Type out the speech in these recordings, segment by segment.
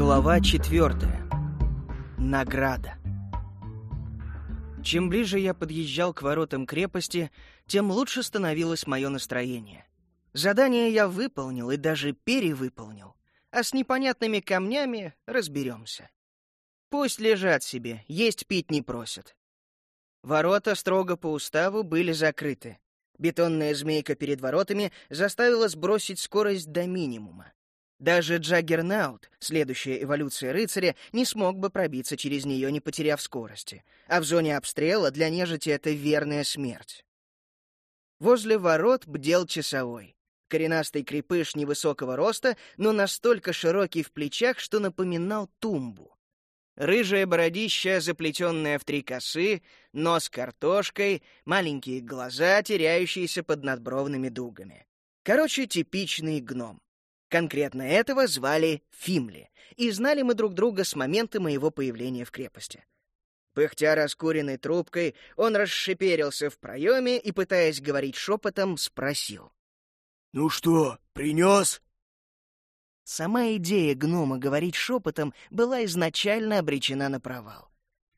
Глава четвертая. Награда. Чем ближе я подъезжал к воротам крепости, тем лучше становилось мое настроение. Задание я выполнил и даже перевыполнил, а с непонятными камнями разберемся. Пусть лежат себе, есть пить не просят. Ворота строго по уставу были закрыты. Бетонная змейка перед воротами заставила сбросить скорость до минимума. Даже Джаггернаут, следующая эволюция рыцаря, не смог бы пробиться через нее, не потеряв скорости. А в зоне обстрела для нежити это верная смерть. Возле ворот бдел часовой. Коренастый крепыш невысокого роста, но настолько широкий в плечах, что напоминал тумбу. Рыжая бородища, заплетенная в три косы, нос картошкой, маленькие глаза, теряющиеся под надбровными дугами. Короче, типичный гном. Конкретно этого звали Фимли, и знали мы друг друга с момента моего появления в крепости. Пыхтя раскуренной трубкой, он расшиперился в проеме и, пытаясь говорить шепотом, спросил. «Ну что, принес?» Сама идея гнома говорить шепотом была изначально обречена на провал.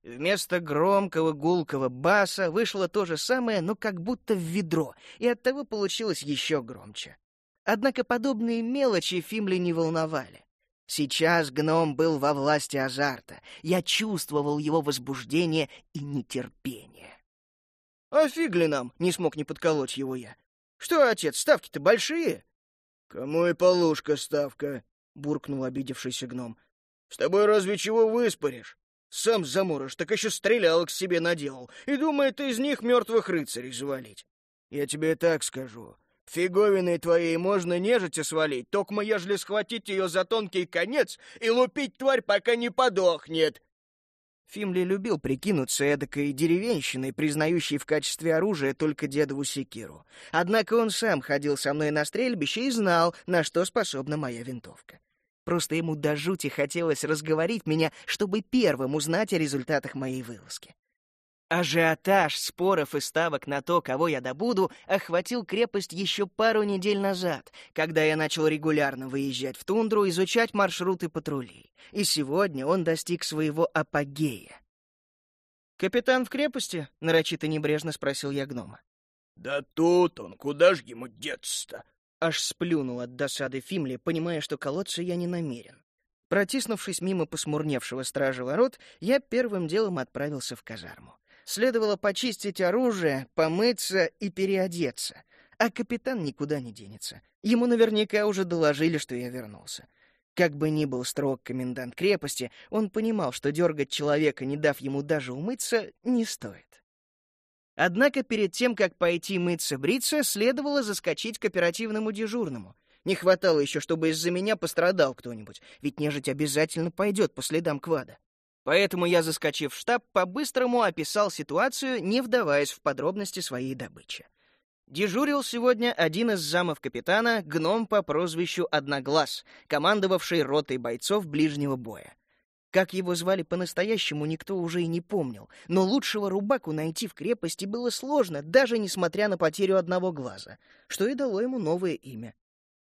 Вместо громкого гулкого баса вышло то же самое, но как будто в ведро, и оттого получилось еще громче. Однако подобные мелочи Фимли не волновали. Сейчас гном был во власти азарта. Я чувствовал его возбуждение и нетерпение. — А фиг ли нам? — не смог не подколоть его я. — Что, отец, ставки-то большие? — Кому и полушка ставка, — буркнул обидевшийся гном. — С тобой разве чего выспоришь? Сам заморож, так еще стрелялок себе наделал и думает из них мертвых рыцарей завалить. Я тебе так скажу. Фиговиной твоей можно нежити свалить, токмо ежели схватить ее за тонкий конец и лупить тварь, пока не подохнет. Фимли любил прикинуться эдакой деревенщиной, признающей в качестве оружия только дедову секиру. Однако он сам ходил со мной на стрельбище и знал, на что способна моя винтовка. Просто ему до жути хотелось разговорить меня, чтобы первым узнать о результатах моей вылазки. Ажиотаж споров и ставок на то, кого я добуду, охватил крепость еще пару недель назад, когда я начал регулярно выезжать в тундру, изучать маршруты патрулей. И сегодня он достиг своего апогея. «Капитан в крепости?» — нарочито небрежно спросил я гнома. «Да тут он, куда ж ему деться-то?» Аж сплюнул от досады Фимли, понимая, что колоться я не намерен. Протиснувшись мимо посмурневшего стража ворот, я первым делом отправился в казарму. Следовало почистить оружие, помыться и переодеться. А капитан никуда не денется. Ему наверняка уже доложили, что я вернулся. Как бы ни был строг комендант крепости, он понимал, что дергать человека, не дав ему даже умыться, не стоит. Однако перед тем, как пойти мыться-бриться, следовало заскочить к оперативному дежурному. Не хватало еще, чтобы из-за меня пострадал кто-нибудь, ведь нежить обязательно пойдет по следам квада. Поэтому я, заскочив в штаб, по-быстрому описал ситуацию, не вдаваясь в подробности своей добычи. Дежурил сегодня один из замов капитана, гном по прозвищу Одноглаз, командовавший ротой бойцов ближнего боя. Как его звали по-настоящему, никто уже и не помнил, но лучшего рубаку найти в крепости было сложно, даже несмотря на потерю одного глаза, что и дало ему новое имя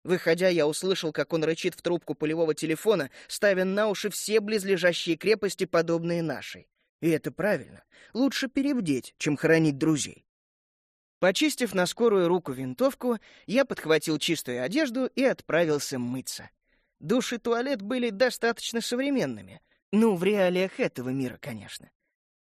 Выходя, я услышал, как он рычит в трубку полевого телефона, ставя на уши все близлежащие крепости, подобные нашей. И это правильно. Лучше перебдеть, чем хоронить друзей. Почистив на скорую руку винтовку, я подхватил чистую одежду и отправился мыться. Душ и туалет были достаточно современными. Ну, в реалиях этого мира, конечно.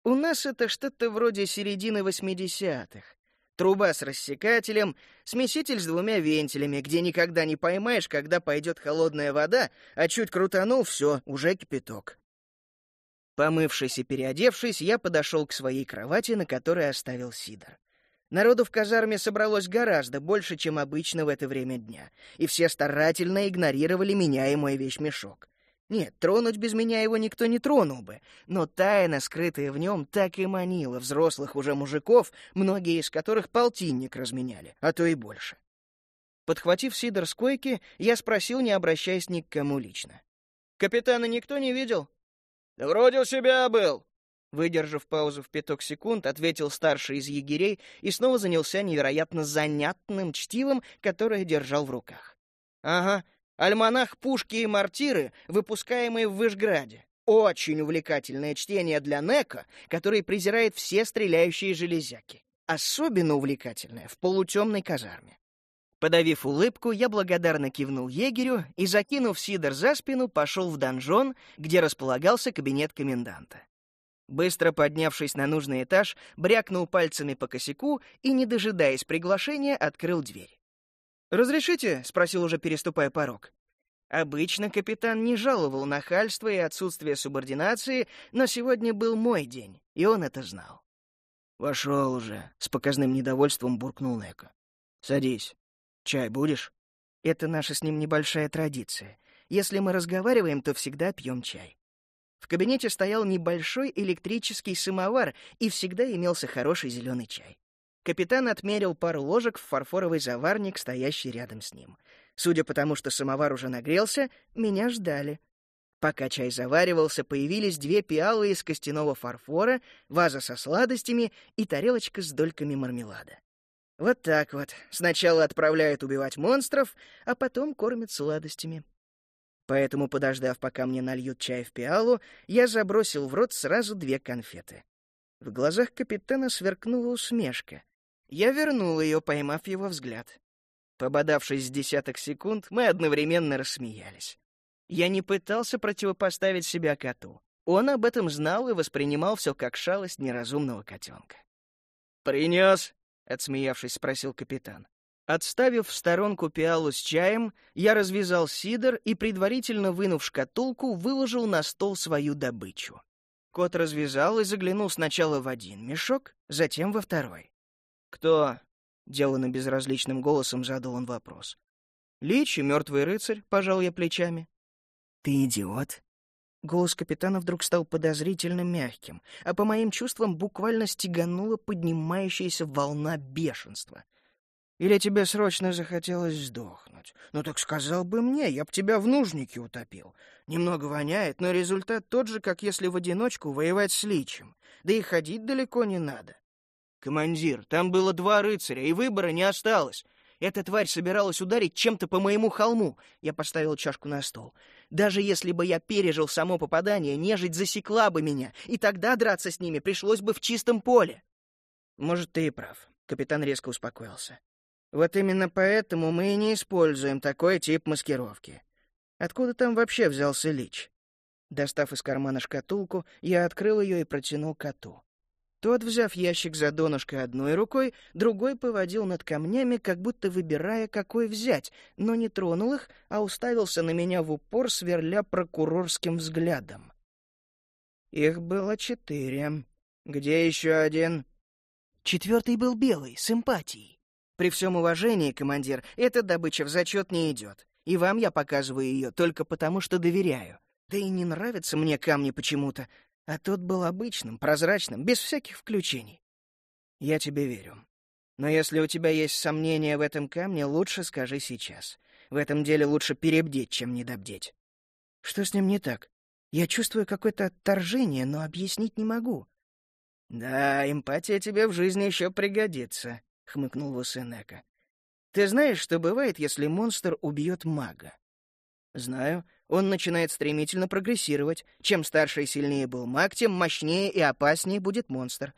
У нас это что-то вроде середины восьмидесятых. Труба с рассекателем, смеситель с двумя вентилями, где никогда не поймаешь, когда пойдет холодная вода, а чуть крутанул — все, уже кипяток. Помывшись и переодевшись, я подошел к своей кровати, на которой оставил Сидор. Народу в казарме собралось гораздо больше, чем обычно в это время дня, и все старательно игнорировали меня и мой вещмешок. Нет, тронуть без меня его никто не тронул бы, но тайна, скрытая в нем, так и манила взрослых уже мужиков, многие из которых полтинник разменяли, а то и больше. Подхватив Сидор с койки, я спросил, не обращаясь ни к кому лично. «Капитана никто не видел?» «Да вроде у себя был», Выдержав паузу в пяток секунд, ответил старший из егерей и снова занялся невероятно занятным чтивом, которое держал в руках. «Ага, Альманах «Пушки и мортиры», выпускаемый в Вышграде. Очень увлекательное чтение для Нека, который презирает все стреляющие железяки. Особенно увлекательное в полутемной казарме. Подавив улыбку, я благодарно кивнул егерю и, закинув Сидор за спину, пошел в донжон, где располагался кабинет коменданта. Быстро поднявшись на нужный этаж, брякнул пальцами по косяку и, не дожидаясь приглашения, открыл дверь. «Разрешите?» — спросил уже, переступая порог. Обычно капитан не жаловал нахальство и отсутствие субординации, но сегодня был мой день, и он это знал. «Вошел уже», — с показным недовольством буркнул Нека. «Садись. Чай будешь?» Это наша с ним небольшая традиция. Если мы разговариваем, то всегда пьем чай. В кабинете стоял небольшой электрический самовар, и всегда имелся хороший зеленый чай. Капитан отмерил пару ложек в фарфоровый заварник, стоящий рядом с ним. Судя по тому, что самовар уже нагрелся, меня ждали. Пока чай заваривался, появились две пиалы из костяного фарфора, ваза со сладостями и тарелочка с дольками мармелада. Вот так вот. Сначала отправляют убивать монстров, а потом кормят сладостями. Поэтому, подождав, пока мне нальют чай в пиалу, я забросил в рот сразу две конфеты. В глазах капитана сверкнула усмешка. Я вернул ее, поймав его взгляд. Пободавшись с десяток секунд, мы одновременно рассмеялись. Я не пытался противопоставить себя коту. Он об этом знал и воспринимал все как шалость неразумного котенка. «Принес?» — отсмеявшись, спросил капитан. Отставив в сторонку пиалу с чаем, я развязал сидр и, предварительно вынув шкатулку, выложил на стол свою добычу. Кот развязал и заглянул сначала в один мешок, затем во второй. «Кто?» — деланно безразличным голосом задал он вопрос. «Лич и мертвый рыцарь», — пожал я плечами. «Ты идиот?» Голос капитана вдруг стал подозрительно мягким, а по моим чувствам буквально стеганула поднимающаяся волна бешенства. «Или тебе срочно захотелось сдохнуть? Ну так сказал бы мне, я б тебя в нужнике утопил. Немного воняет, но результат тот же, как если в одиночку воевать с личем. Да и ходить далеко не надо». «Командир, там было два рыцаря, и выбора не осталось. Эта тварь собиралась ударить чем-то по моему холму. Я поставил чашку на стол. Даже если бы я пережил само попадание, нежить засекла бы меня, и тогда драться с ними пришлось бы в чистом поле. Может, ты и прав. Капитан резко успокоился. Вот именно поэтому мы и не используем такой тип маскировки. Откуда там вообще взялся Лич? Достав из кармана шкатулку, я открыл ее и протянул коту. Тот, взяв ящик за донышко одной рукой, другой поводил над камнями, как будто выбирая, какой взять, но не тронул их, а уставился на меня в упор, сверля прокурорским взглядом. Их было четыре. Где еще один? Четвертый был белый, с эмпатией. При всем уважении, командир, эта добыча в зачет не идет. И вам я показываю ее только потому, что доверяю. Да и не нравятся мне камни почему-то а тот был обычным, прозрачным, без всяких включений. Я тебе верю. Но если у тебя есть сомнения в этом камне, лучше скажи сейчас. В этом деле лучше перебдеть, чем недобдеть. Что с ним не так? Я чувствую какое-то отторжение, но объяснить не могу. Да, эмпатия тебе в жизни еще пригодится, хмыкнул Вусенека. Ты знаешь, что бывает, если монстр убьет мага? Знаю, он начинает стремительно прогрессировать. Чем старше и сильнее был маг, тем мощнее и опаснее будет монстр.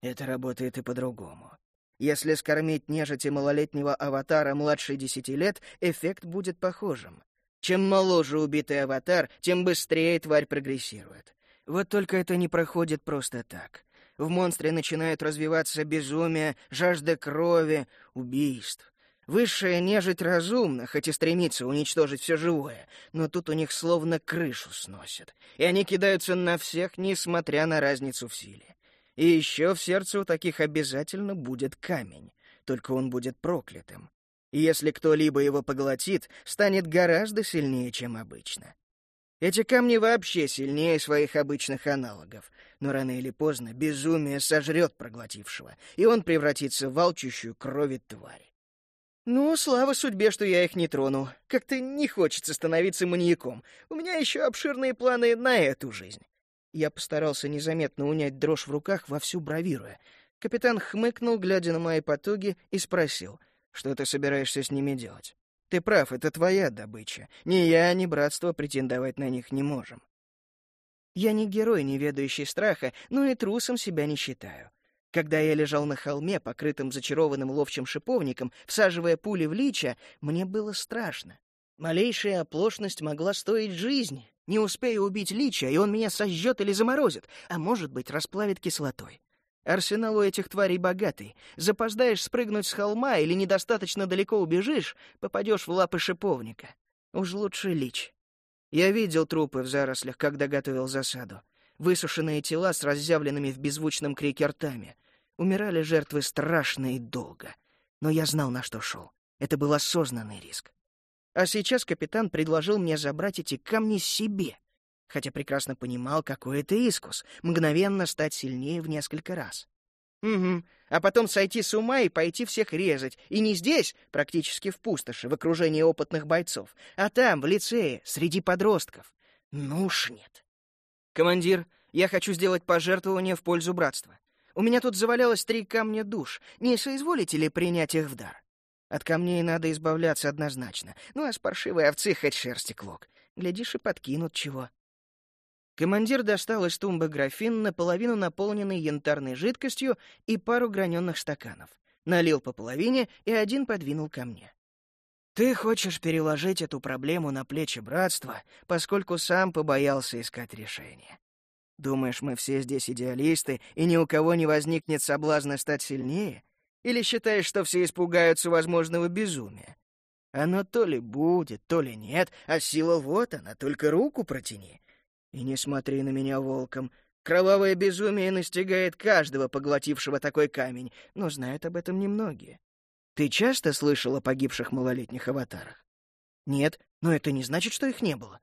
Это работает и по-другому. Если скормить нежити малолетнего аватара младше десяти лет, эффект будет похожим. Чем моложе убитый аватар, тем быстрее тварь прогрессирует. Вот только это не проходит просто так. В монстре начинают развиваться безумие, жажда крови, убийств. Высшая нежить разумна, хоть и стремится уничтожить все живое, но тут у них словно крышу сносят, и они кидаются на всех, несмотря на разницу в силе. И еще в сердце у таких обязательно будет камень, только он будет проклятым. И если кто-либо его поглотит, станет гораздо сильнее, чем обычно. Эти камни вообще сильнее своих обычных аналогов, но рано или поздно безумие сожрет проглотившего, и он превратится в алчущую крови тварь. «Ну, слава судьбе, что я их не трону. Как-то не хочется становиться маньяком. У меня еще обширные планы на эту жизнь». Я постарался незаметно унять дрожь в руках, вовсю бравируя. Капитан хмыкнул, глядя на мои потуги, и спросил, что ты собираешься с ними делать. Ты прав, это твоя добыча. Ни я, ни братство претендовать на них не можем. Я не герой, не ведающий страха, но и трусом себя не считаю. Когда я лежал на холме, покрытым зачарованным ловчим шиповником, всаживая пули в лича, мне было страшно. Малейшая оплошность могла стоить жизни. Не успею убить лича, и он меня сожжет или заморозит, а может быть, расплавит кислотой. Арсенал у этих тварей богатый. Запоздаешь спрыгнуть с холма или недостаточно далеко убежишь, попадешь в лапы шиповника. Уж лучше лич. Я видел трупы в зарослях, когда готовил засаду. Высушенные тела с разъявленными в беззвучном крике ртами. Умирали жертвы страшно и долго. Но я знал, на что шел. Это был осознанный риск. А сейчас капитан предложил мне забрать эти камни себе хотя прекрасно понимал, какой это искус — мгновенно стать сильнее в несколько раз. Угу, а потом сойти с ума и пойти всех резать. И не здесь, практически в пустоши, в окружении опытных бойцов, а там, в лицее, среди подростков. Ну уж нет. Командир, я хочу сделать пожертвование в пользу братства. У меня тут завалялось три камня душ. Не соизволите ли принять их в дар? От камней надо избавляться однозначно. Ну а с паршивой овцы хоть шерсти клок. Глядишь, и подкинут чего. Командир достал из тумбы графин, наполовину наполненный янтарной жидкостью, и пару граненых стаканов. Налил по половине и один подвинул ко мне. «Ты хочешь переложить эту проблему на плечи братства, поскольку сам побоялся искать решение. Думаешь, мы все здесь идеалисты, и ни у кого не возникнет соблазна стать сильнее? Или считаешь, что все испугаются возможного безумия? Оно то ли будет, то ли нет, а сила вот она, только руку протяни. И не смотри на меня волком. Кровавое безумие настигает каждого, поглотившего такой камень, но знают об этом немногие. Ты часто слышал о погибших малолетних аватарах? Нет, но это не значит, что их не было.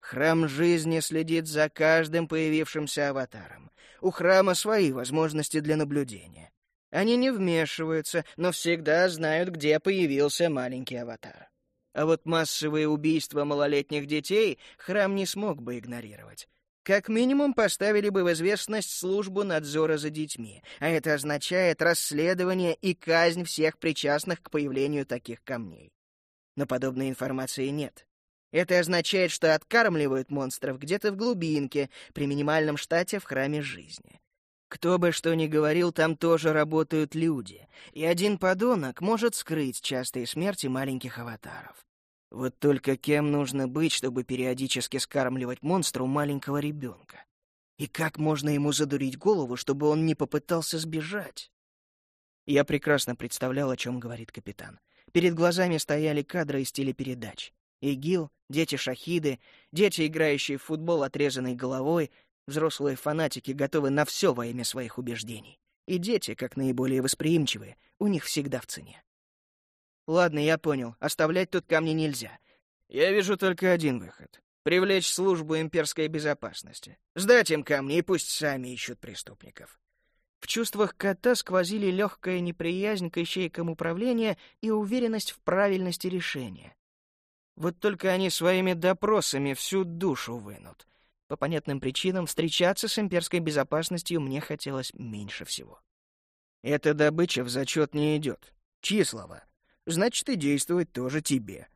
Храм жизни следит за каждым появившимся аватаром. У храма свои возможности для наблюдения. Они не вмешиваются, но всегда знают, где появился маленький аватар. А вот массовые убийства малолетних детей храм не смог бы игнорировать. Как минимум поставили бы в известность службу надзора за детьми, а это означает расследование и казнь всех причастных к появлению таких камней. Но подобной информации нет. Это означает, что откармливают монстров где-то в глубинке, при минимальном штате в храме жизни. Кто бы что ни говорил, там тоже работают люди, и один подонок может скрыть частые смерти маленьких аватаров. Вот только кем нужно быть, чтобы периодически скармливать монстру маленького ребенка? И как можно ему задурить голову, чтобы он не попытался сбежать? Я прекрасно представлял, о чем говорит капитан. Перед глазами стояли кадры из телепередач. ИГИЛ, дети-шахиды, дети, играющие в футбол отрезанной головой, взрослые фанатики, готовы на все во имя своих убеждений. И дети, как наиболее восприимчивые, у них всегда в цене. Ладно, я понял. Оставлять тут камни нельзя. Я вижу только один выход. Привлечь службу имперской безопасности. Сдать им камни и пусть сами ищут преступников. В чувствах кота сквозили легкая неприязнь к ищейкам управления и уверенность в правильности решения. Вот только они своими допросами всю душу вынут. По понятным причинам встречаться с имперской безопасностью мне хотелось меньше всего. Эта добыча в зачет не идет. Чьи слова? Значит, и действовать тоже тебе.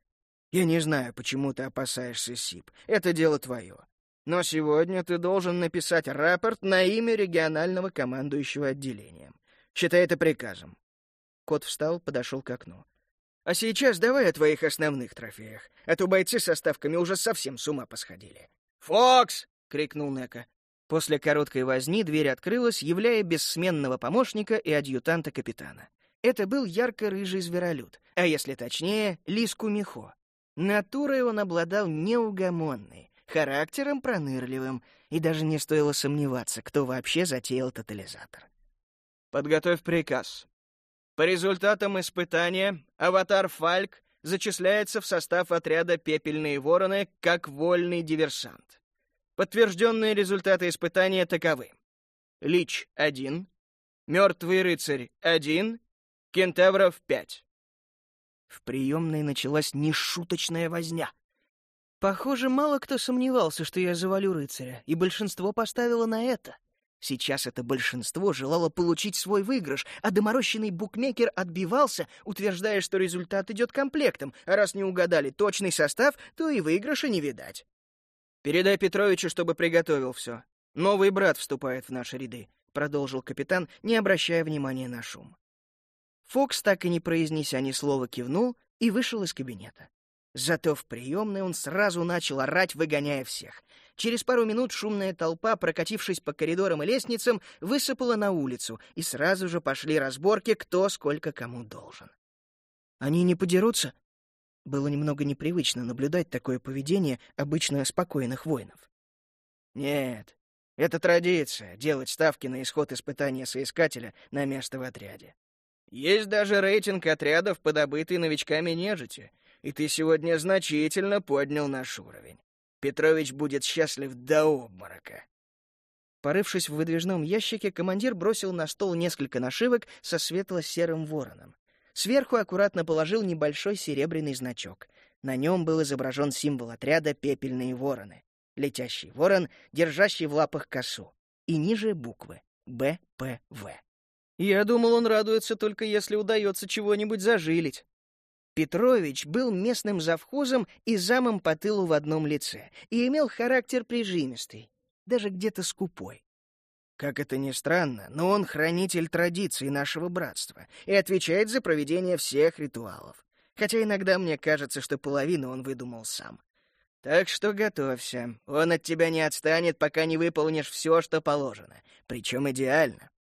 Я не знаю, почему ты опасаешься СИП. Это дело твое. Но сегодня ты должен написать рапорт на имя регионального командующего отделением. Считай это приказом. Кот встал, подошел к окну. А сейчас давай о твоих основных трофеях, а то бойцы со ставками уже совсем с ума посходили. «Фокс!» — крикнул Нека. После короткой возни дверь открылась, являя бессменного помощника и адъютанта капитана. Это был ярко-рыжий зверолюд, а если точнее, лис-кумихо. Натурой он обладал неугомонной, характером пронырливым, и даже не стоило сомневаться, кто вообще затеял тотализатор. «Подготовь приказ. По результатам испытания аватар Фальк зачисляется в состав отряда «Пепельные вороны» как вольный диверсант. Подтвержденные результаты испытания таковы. Лич — один, Мертвый рыцарь — один кентевров пять. В приемной началась нешуточная возня. Похоже, мало кто сомневался, что я завалю рыцаря, и большинство поставило на это. Сейчас это большинство желало получить свой выигрыш, а доморощенный букмекер отбивался, утверждая, что результат идет комплектом, а раз не угадали точный состав, то и выигрыша не видать. «Передай Петровичу, чтобы приготовил все. Новый брат вступает в наши ряды», — продолжил капитан, не обращая внимания на шум. Фокс, так и не произнеся ни слова, кивнул и вышел из кабинета. Зато в приемной он сразу начал орать, выгоняя всех. Через пару минут шумная толпа, прокатившись по коридорам и лестницам, высыпала на улицу, и сразу же пошли разборки, кто сколько кому должен. «Они не подерутся?» Было немного непривычно наблюдать такое поведение обычно спокойных воинов. «Нет, это традиция — делать ставки на исход испытания соискателя на место в отряде. Есть даже рейтинг отрядов по добытой новичками нежити, и ты сегодня значительно поднял наш уровень. Петрович будет счастлив до обморока. Порывшись в выдвижном ящике, командир бросил на стол несколько нашивок со светло-серым вороном. Сверху аккуратно положил небольшой серебряный значок. На нем был изображен символ отряда «Пепельные вороны». Летящий ворон, держащий в лапах косу. И ниже буквы «БПВ». Я думал, он радуется только если удается чего-нибудь зажилить. Петрович был местным завхозом и замом по тылу в одном лице и имел характер прижимистый, даже где-то скупой. Как это ни странно, но он хранитель традиций нашего братства и отвечает за проведение всех ритуалов. Хотя иногда мне кажется, что половину он выдумал сам. Так что готовься. Он от тебя не отстанет, пока не выполнишь все, что положено. Причем идеально.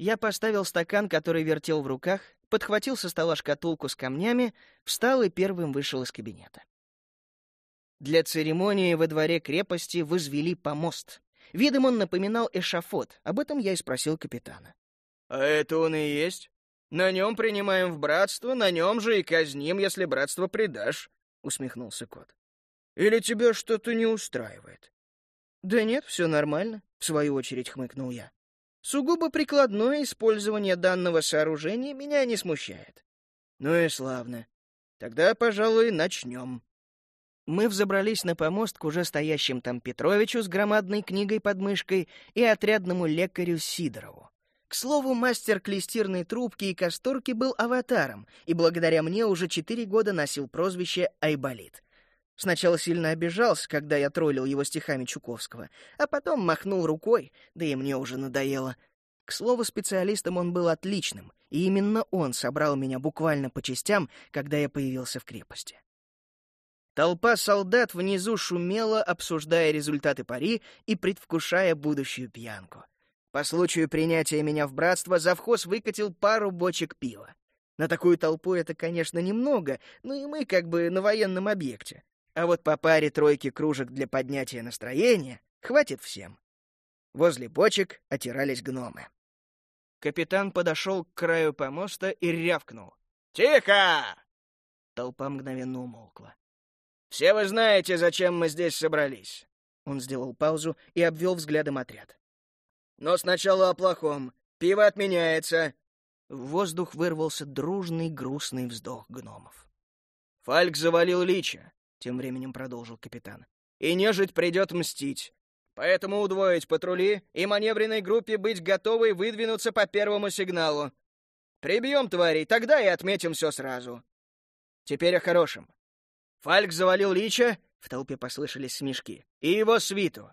Я поставил стакан, который вертел в руках, подхватил со стола шкатулку с камнями, встал и первым вышел из кабинета. Для церемонии во дворе крепости возвели помост. Видом он напоминал эшафот, об этом я и спросил капитана. «А это он и есть? На нем принимаем в братство, на нем же и казним, если братство предашь», — усмехнулся кот. «Или тебя что-то не устраивает?» «Да нет, все нормально», — в свою очередь хмыкнул я. Сугубо прикладное использование данного сооружения меня не смущает. Ну и славно. Тогда, пожалуй, начнем. Мы взобрались на помост к уже стоящим там Петровичу с громадной книгой под мышкой и отрядному лекарю Сидорову. К слову, мастер клестирной трубки и касторки был аватаром, и благодаря мне уже четыре года носил прозвище Айболит. Сначала сильно обижался, когда я троллил его стихами Чуковского, а потом махнул рукой, да и мне уже надоело. К слову, специалистом он был отличным, и именно он собрал меня буквально по частям, когда я появился в крепости. Толпа солдат внизу шумела, обсуждая результаты пари и предвкушая будущую пьянку. По случаю принятия меня в братство завхоз выкатил пару бочек пива. На такую толпу это, конечно, немного, но и мы как бы на военном объекте. А вот по паре тройки кружек для поднятия настроения хватит всем. Возле бочек отирались гномы. Капитан подошел к краю помоста и рявкнул. «Тихо!» Толпа мгновенно умолкла. «Все вы знаете, зачем мы здесь собрались». Он сделал паузу и обвел взглядом отряд. «Но сначала о плохом. Пиво отменяется». В воздух вырвался дружный грустный вздох гномов. Фальк завалил Лича. Тем временем продолжил капитан. «И нежить придет мстить. Поэтому удвоить патрули и маневренной группе быть готовой выдвинуться по первому сигналу. Прибьем тварей, тогда и отметим все сразу. Теперь о хорошем. Фальк завалил Лича, в толпе послышались смешки, и его свиту.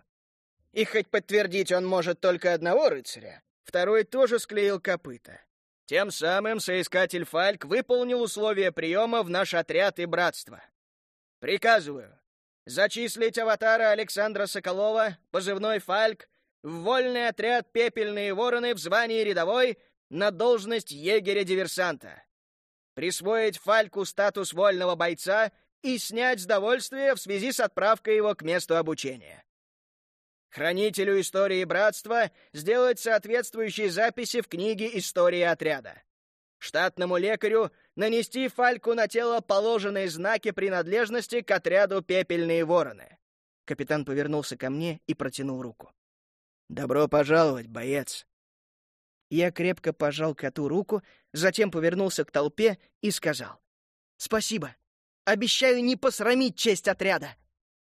И хоть подтвердить он может только одного рыцаря, второй тоже склеил копыта. Тем самым соискатель Фальк выполнил условия приема в наш отряд и братство. Приказываю зачислить аватара Александра Соколова, позывной «Фальк», в вольный отряд «Пепельные вороны» в звании рядовой на должность егеря-диверсанта. Присвоить Фальку статус вольного бойца и снять с довольствия в связи с отправкой его к месту обучения. Хранителю истории братства сделать соответствующие записи в книге истории отряда. Штатному лекарю нанести фальку на тело положенные знаки принадлежности к отряду «Пепельные вороны». Капитан повернулся ко мне и протянул руку. «Добро пожаловать, боец!» Я крепко пожал коту руку, затем повернулся к толпе и сказал. «Спасибо. Обещаю не посрамить честь отряда».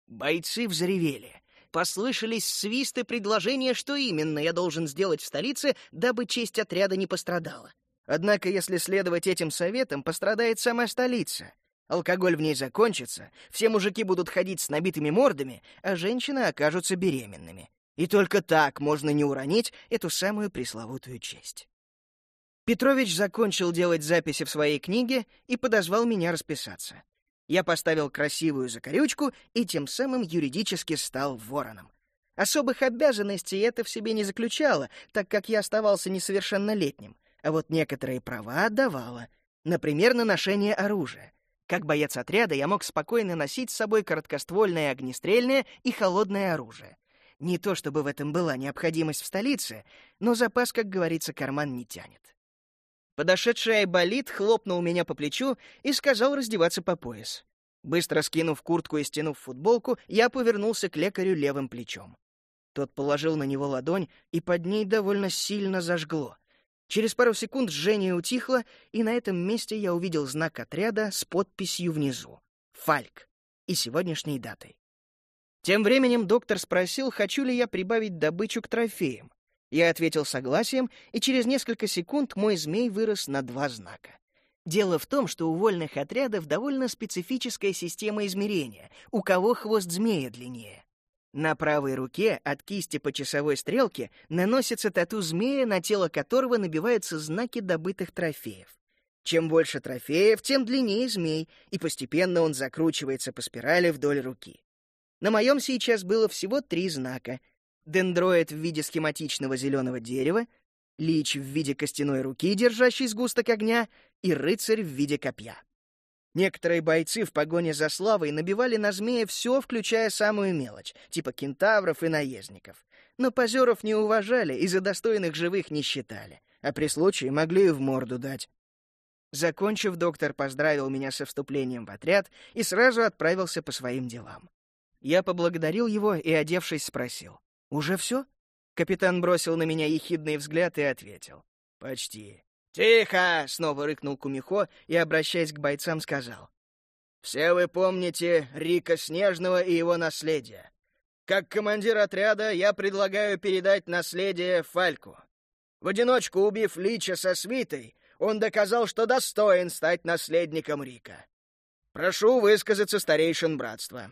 Бойцы взревели. послышались свисты предложения, что именно я должен сделать в столице, дабы честь отряда не пострадала. Однако, если следовать этим советам, пострадает сама столица. Алкоголь в ней закончится, все мужики будут ходить с набитыми мордами, а женщины окажутся беременными. И только так можно не уронить эту самую пресловутую честь. Петрович закончил делать записи в своей книге и подозвал меня расписаться. Я поставил красивую закорючку и тем самым юридически стал вороном. Особых обязанностей это в себе не заключало, так как я оставался несовершеннолетним, а вот некоторые права отдавала, например, на ношение оружия. Как боец отряда я мог спокойно носить с собой короткоствольное огнестрельное и холодное оружие. Не то чтобы в этом была необходимость в столице, но запас, как говорится, карман не тянет. Подошедший Айболит хлопнул меня по плечу и сказал раздеваться по пояс. Быстро скинув куртку и стянув футболку, я повернулся к лекарю левым плечом. Тот положил на него ладонь, и под ней довольно сильно зажгло. Через пару секунд жжение утихло, и на этом месте я увидел знак отряда с подписью внизу — «Фальк» и сегодняшней датой. Тем временем доктор спросил, хочу ли я прибавить добычу к трофеям. Я ответил согласием, и через несколько секунд мой змей вырос на два знака. Дело в том, что у вольных отрядов довольно специфическая система измерения, у кого хвост змея длиннее. На правой руке от кисти по часовой стрелке наносится тату змея, на тело которого набиваются знаки добытых трофеев. Чем больше трофеев, тем длиннее змей, и постепенно он закручивается по спирали вдоль руки. На моем сейчас было всего три знака. Дендроид в виде схематичного зеленого дерева, лич в виде костяной руки, держащий сгусток огня, и рыцарь в виде копья. Некоторые бойцы в погоне за славой набивали на змея все, включая самую мелочь, типа кентавров и наездников. Но позеров не уважали и за достойных живых не считали, а при случае могли и в морду дать. Закончив, доктор поздравил меня со вступлением в отряд и сразу отправился по своим делам. Я поблагодарил его и, одевшись, спросил. «Уже все?» Капитан бросил на меня ехидный взгляд и ответил. «Почти». «Тихо!» — снова рыкнул Кумихо и, обращаясь к бойцам, сказал. «Все вы помните Рика Снежного и его наследие. Как командир отряда я предлагаю передать наследие Фальку. В одиночку убив Лича со свитой, он доказал, что достоин стать наследником Рика. Прошу высказаться старейшин братства.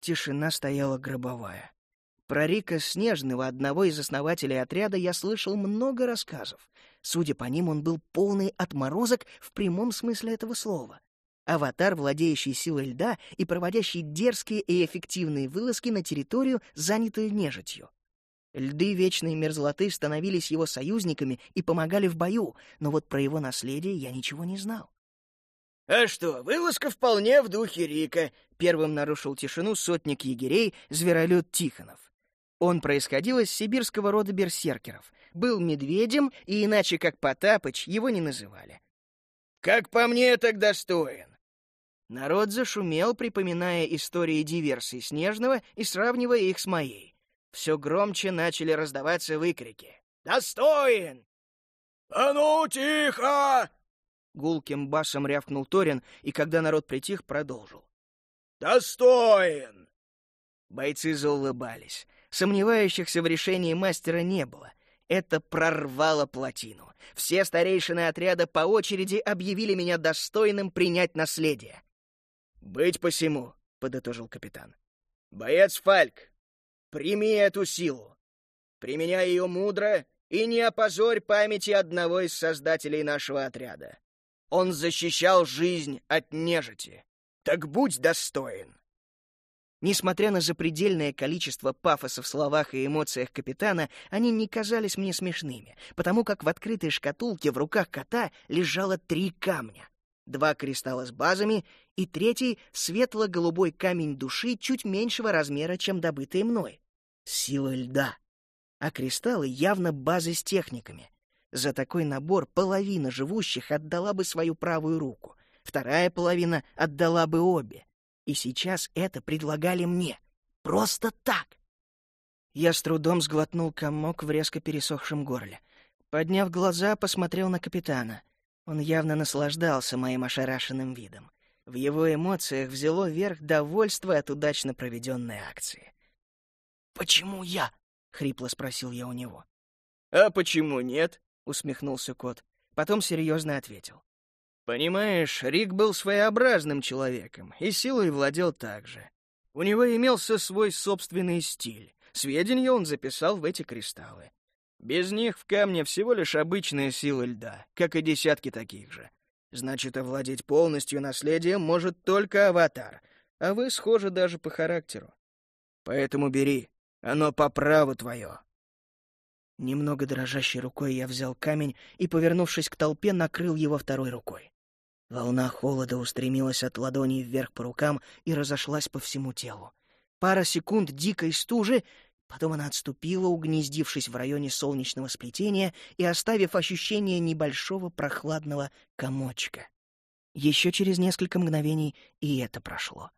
Тишина стояла гробовая. Про Рика Снежного, одного из основателей отряда, я слышал много рассказов. Судя по ним, он был полный отморозок в прямом смысле этого слова. Аватар, владеющий силой льда и проводящий дерзкие и эффективные вылазки на территорию, занятую нежитью. Льды вечной мерзлоты становились его союзниками и помогали в бою, но вот про его наследие я ничего не знал. «А что, вылазка вполне в духе Рика», — первым нарушил тишину сотник егерей, зверолюд Тихонов. Он происходил из сибирского рода берсеркеров, был медведем, и иначе как Потапыч его не называли. «Как по мне, так достоин». Народ зашумел, припоминая истории диверсий Снежного и сравнивая их с моей. Все громче начали раздаваться выкрики. «Достоин!» «А ну, тихо!» Гулким басом рявкнул Торин, и когда народ притих, продолжил. «Достоин!» Бойцы заулыбались. Сомневающихся в решении мастера не было. Это прорвало плотину. Все старейшины отряда по очереди объявили меня достойным принять наследие. «Быть посему», — подытожил капитан. «Боец Фальк, прими эту силу. Применяй ее мудро и не опозорь памяти одного из создателей нашего отряда. Он защищал жизнь от нежити. Так будь достоин. Несмотря на запредельное количество пафоса в словах и эмоциях капитана, они не казались мне смешными, потому как в открытой шкатулке в руках кота лежало три камня. Два кристалла с базами и третий — светло-голубой камень души чуть меньшего размера, чем добытый мной. Сила льда. А кристаллы явно базы с техниками. За такой набор половина живущих отдала бы свою правую руку, вторая половина отдала бы обе. И сейчас это предлагали мне. Просто так. Я с трудом сглотнул комок в резко пересохшем горле. Подняв глаза, посмотрел на капитана. Он явно наслаждался моим ошарашенным видом. В его эмоциях взяло верх довольство от удачно проведенной акции. «Почему я?» — хрипло спросил я у него. «А почему нет?» — усмехнулся кот. Потом серьезно ответил. «Понимаешь, Рик был своеобразным человеком и силой владел так же. У него имелся свой собственный стиль. Сведения он записал в эти кристаллы. Без них в камне всего лишь обычная сила льда, как и десятки таких же. Значит, овладеть полностью наследием может только аватар, а вы схожи даже по характеру. Поэтому бери, оно по праву твое. Немного дрожащей рукой я взял камень и, повернувшись к толпе, накрыл его второй рукой. Волна холода устремилась от ладоней вверх по рукам и разошлась по всему телу. Пара секунд дикой стужи, потом она отступила, угнездившись в районе солнечного сплетения и оставив ощущение небольшого прохладного комочка. Еще через несколько мгновений и это прошло.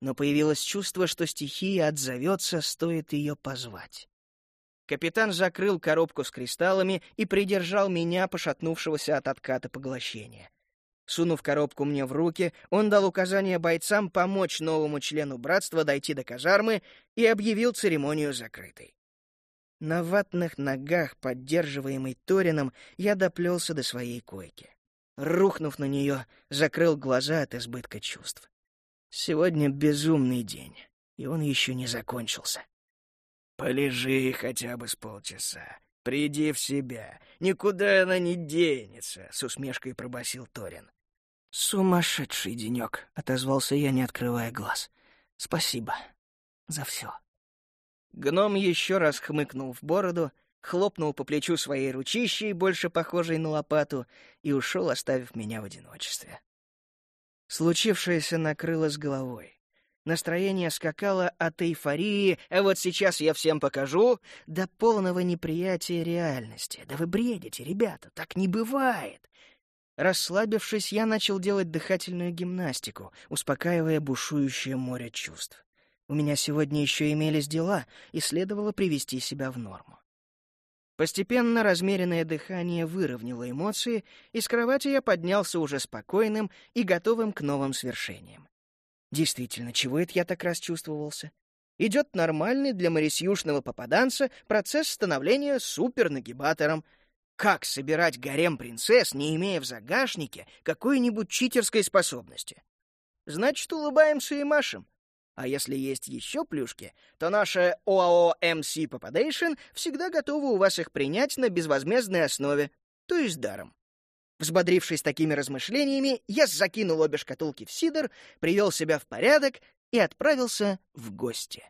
Но появилось чувство, что стихия отзовется, стоит ее позвать. Капитан закрыл коробку с кристаллами и придержал меня, пошатнувшегося от отката поглощения. Сунув коробку мне в руки, он дал указание бойцам помочь новому члену братства дойти до казармы и объявил церемонию закрытой. На ватных ногах, поддерживаемый Торином, я доплелся до своей койки. Рухнув на нее, закрыл глаза от избытка чувств. Сегодня безумный день, и он еще не закончился. «Полежи хотя бы с полчаса. Приди в себя. Никуда она не денется», — с усмешкой пробасил Торин. «Сумасшедший денек», — отозвался я, не открывая глаз. «Спасибо за все». Гном еще раз хмыкнул в бороду, хлопнул по плечу своей ручищей, больше похожей на лопату, и ушел, оставив меня в одиночестве. Случившееся накрыло с головой. Настроение скакало от эйфории, а вот сейчас я всем покажу, до полного неприятия реальности. Да вы бредите, ребята, так не бывает. Расслабившись, я начал делать дыхательную гимнастику, успокаивая бушующее море чувств. У меня сегодня еще имелись дела, и следовало привести себя в норму. Постепенно размеренное дыхание выровняло эмоции, и с кровати я поднялся уже спокойным и готовым к новым свершениям. Действительно, чего это я так расчувствовался? Идет нормальный для марисюшного попаданца процесс становления супернагибатором — как собирать гарем принцесс, не имея в загашнике какой-нибудь читерской способности? Значит, улыбаемся и машем. А если есть еще плюшки, то наша ОАО MC Poppadation всегда готова у вас их принять на безвозмездной основе, то есть даром. Взбодрившись такими размышлениями, я закинул обе шкатулки в сидр, привел себя в порядок и отправился в гости.